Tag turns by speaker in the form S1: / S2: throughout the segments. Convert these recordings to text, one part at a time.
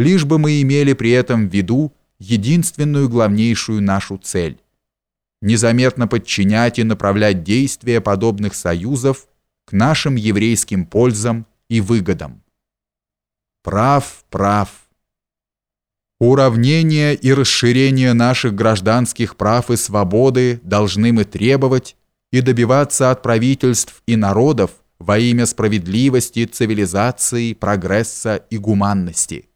S1: лишь бы мы имели при этом в виду единственную главнейшую нашу цель – незаметно подчинять и направлять действия подобных союзов к нашим еврейским пользам и выгодам. Прав, прав. Уравнение и расширение наших гражданских прав и свободы должны мы требовать и добиваться от правительств и народов во имя справедливости, цивилизации, прогресса и гуманности.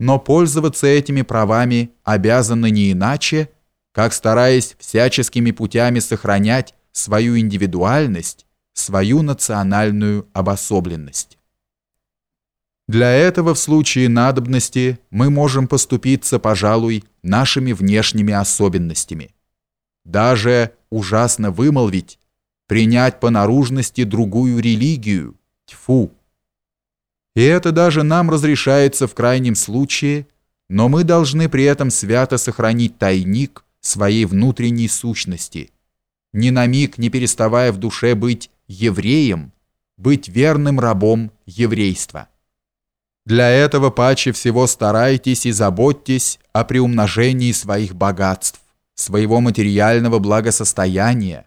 S1: Но пользоваться этими правами обязаны не иначе, как стараясь всяческими путями сохранять свою индивидуальность, свою национальную обособленность. Для этого в случае надобности мы можем поступиться, пожалуй, нашими внешними особенностями. Даже ужасно вымолвить, принять по наружности другую религию, тьфу. И это даже нам разрешается в крайнем случае, но мы должны при этом свято сохранить тайник своей внутренней сущности, ни на миг не переставая в душе быть евреем, быть верным рабом еврейства. Для этого паче всего старайтесь и заботьтесь о приумножении своих богатств, своего материального благосостояния,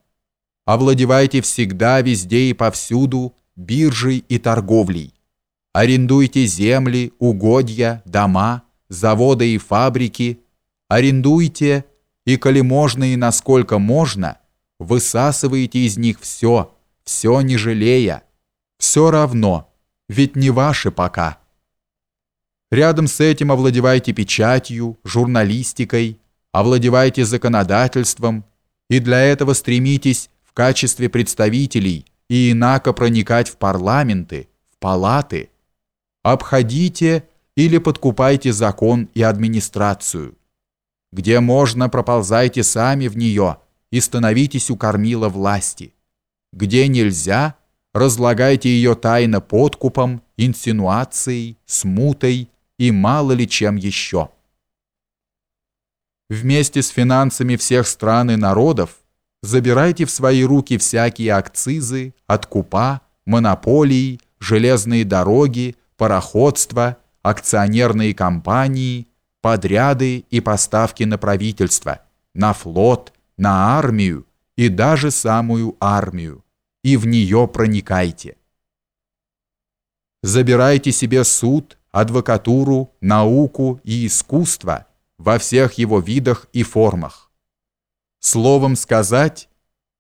S1: Овладевайте всегда, везде и повсюду биржей и торговлей. Арендуйте земли, угодья, дома, заводы и фабрики. Арендуйте и, коли можно и насколько можно, высасывайте из них все, все не жалея. Все равно, ведь не ваше пока. Рядом с этим овладевайте печатью, журналистикой, овладевайте законодательством, и для этого стремитесь в качестве представителей и инако проникать в парламенты, в палаты. Обходите или подкупайте закон и администрацию. Где можно, проползайте сами в нее и становитесь у кормила власти. Где нельзя, разлагайте ее тайно подкупом, инсинуацией, смутой и мало ли чем еще. Вместе с финансами всех стран и народов забирайте в свои руки всякие акцизы, откупа, монополии, железные дороги, пароходства, акционерные компании, подряды и поставки на правительство, на флот, на армию и даже самую армию, и в нее проникайте. Забирайте себе суд, адвокатуру, науку и искусство во всех его видах и формах Словом сказать,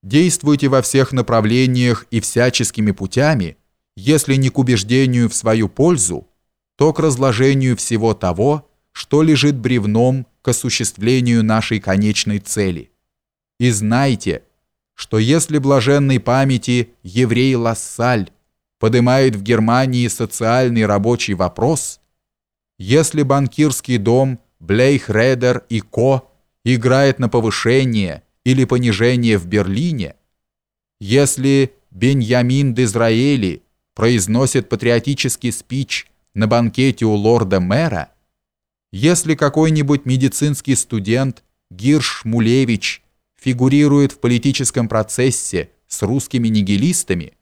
S1: действуйте во всех направлениях и всяческими путями, если не к убеждению в свою пользу, то к разложению всего того, что лежит бревном к осуществлению нашей конечной цели. И знайте, что если блаженной памяти еврей Лассаль поднимает в Германии социальный рабочий вопрос, если банкирский дом Блейхредер и Ко играет на повышение или понижение в Берлине, если Беньямин Дизраэли произносит патриотический спич на банкете у лорда-мэра, если какой-нибудь медицинский студент Гирш Мулевич фигурирует в политическом процессе с русскими нигилистами,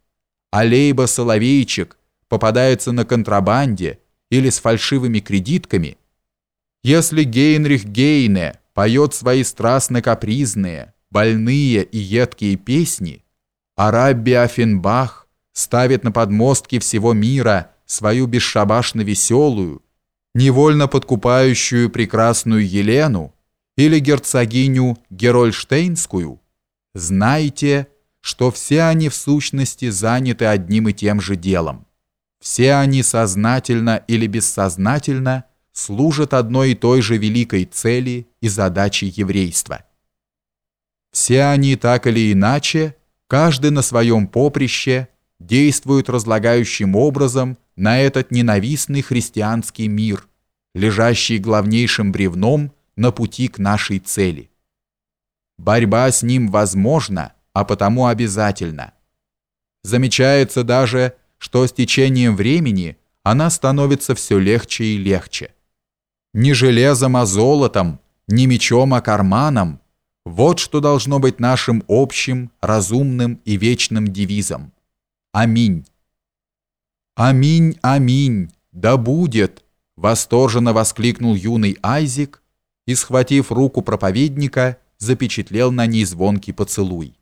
S1: а Лейба Соловейчик попадается на контрабанде или с фальшивыми кредитками, если Гейнрих Гейне поет свои страстно-капризные, больные и едкие песни, а Рабби Афинбах ставит на подмостки всего мира свою бесшабашно-веселую, невольно подкупающую прекрасную Елену или герцогиню Герольштейнскую, знайте, что все они в сущности заняты одним и тем же делом. Все они сознательно или бессознательно – служат одной и той же великой цели и задаче еврейства. Все они так или иначе, каждый на своем поприще, действуют разлагающим образом на этот ненавистный христианский мир, лежащий главнейшим бревном на пути к нашей цели. Борьба с ним возможна, а потому обязательна. Замечается даже, что с течением времени она становится все легче и легче не железом, а золотом, не мечом, а карманом. Вот что должно быть нашим общим, разумным и вечным девизом. Аминь. Аминь, аминь, да будет, Восторженно воскликнул юный Айзик и, схватив руку проповедника, запечатлел на ней звонкий поцелуй.